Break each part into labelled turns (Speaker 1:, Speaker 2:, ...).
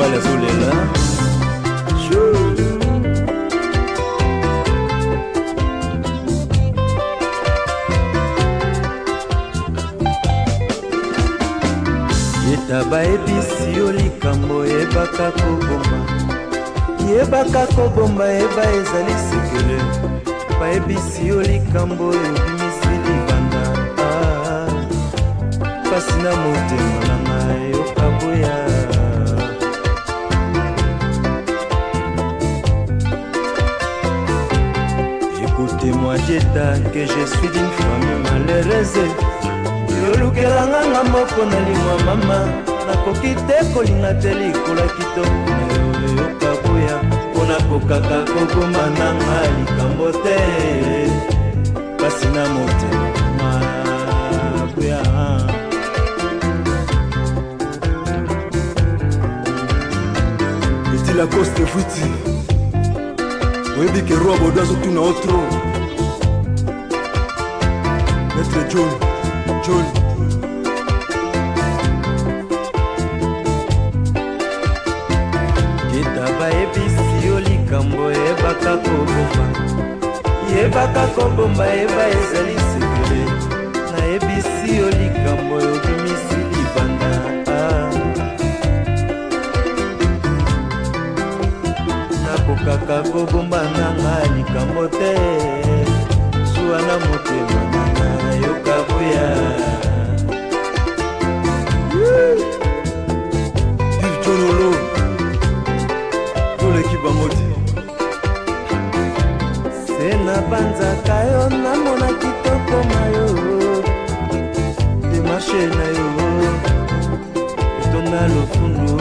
Speaker 1: mobali azolela yeta bayebisi yo likambo oyebaka koboma yebaka kobomba yeba ezali sekele bayebisi yo likambo yobimisi libanda ah, ah. pasi na motema na ngai yokaboya dieta que je suis d'une famille malheureuse yolukelanga nga moko na lingwa mama nakoki te kolinga te likula kitoko na yo oyoka boya mpo nakokaka kokoma nanga likambo te kasi na motema mabuya etila coste vuiti oyebi ke roi bodo azotuna otro Mr. June, June. kita bayebisi yo likambo yebaka koboma yebaka kobomba yeba ezali sekele nayebisi yo likambo yobimisi libanda ah. nakokaka kobomba nanga likambo te zuwa na motema banzaka yo namona kitoko na yo demarche na yo etonga lofundu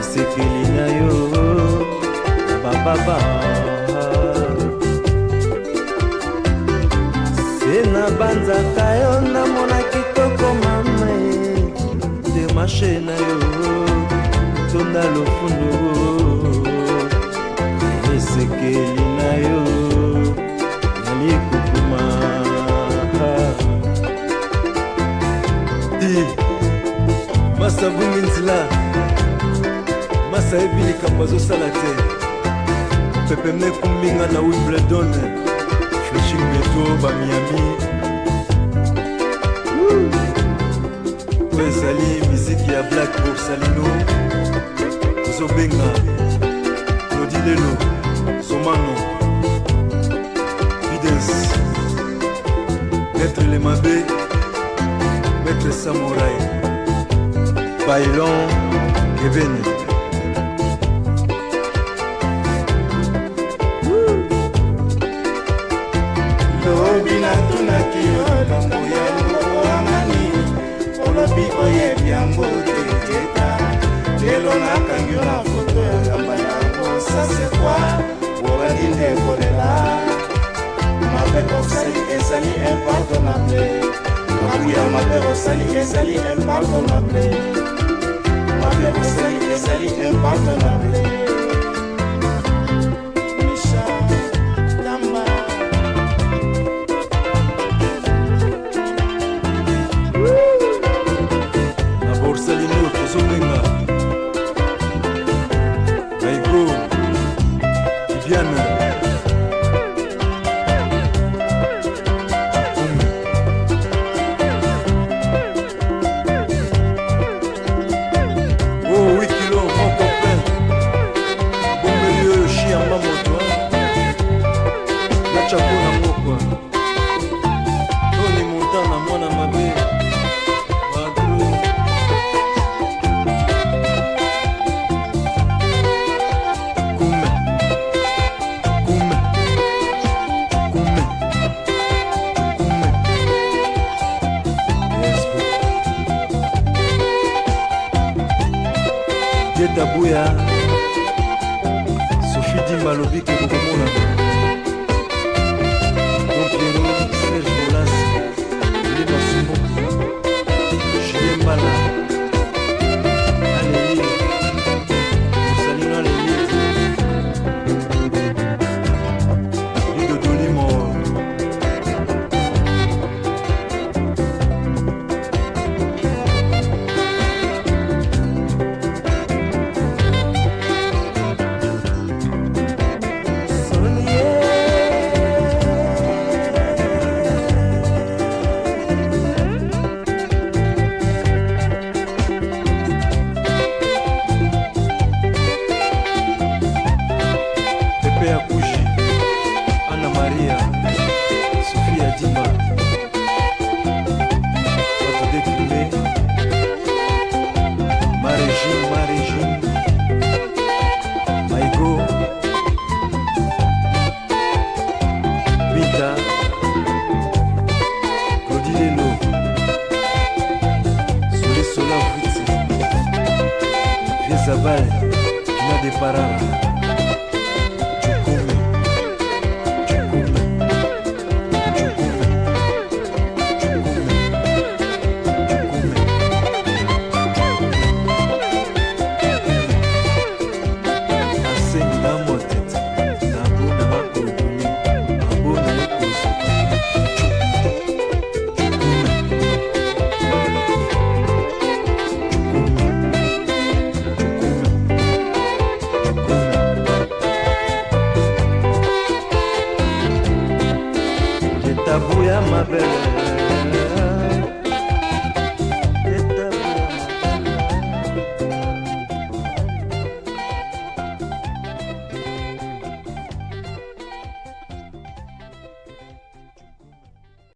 Speaker 1: esekeli na yo bababa nde nabanzaka yo namona kitoko mama demarche na yo tonda lofundu esekeli na yo nalikukuma masa bungi nzila masa yebi likambo azosala te pepeme ekumbinga na wimbledon Flushing Ghetto, à Miami. Oyo ezali à black borsalino zobenga Claudine lelo Zomano, Fidès. maître lemabe maître Samurai. bailon kebene oyebi yango teteta lelo nakangi yo na foto ya kamba yango sasekwa obandi nde kolela mabe osali ezali impardonable mabuya mabe osali ezali impardonable mabe osali ezali impardonable dietabuya sofi dimba alobike kokomonana parará.